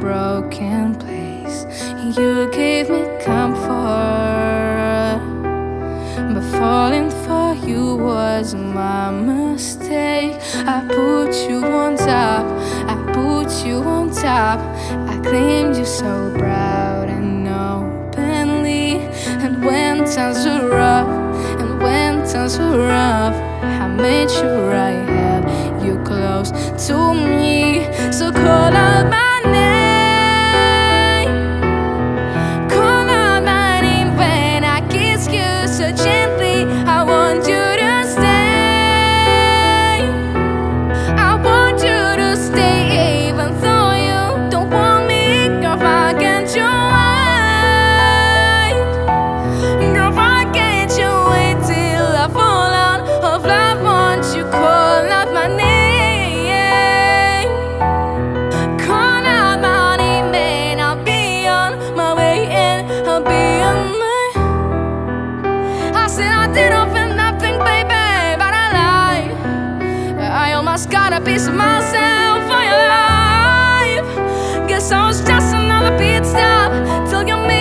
broken place. You gave me comfort, but falling for you was my mistake. I put you on top, I put you on top. I claimed you so proud and openly. And when times were rough, and when times were rough, I made sure I my name, Said I did all for nothing, baby, but I lied. I almost got a piece of myself for your life. Guess I was just another pit stop till you made.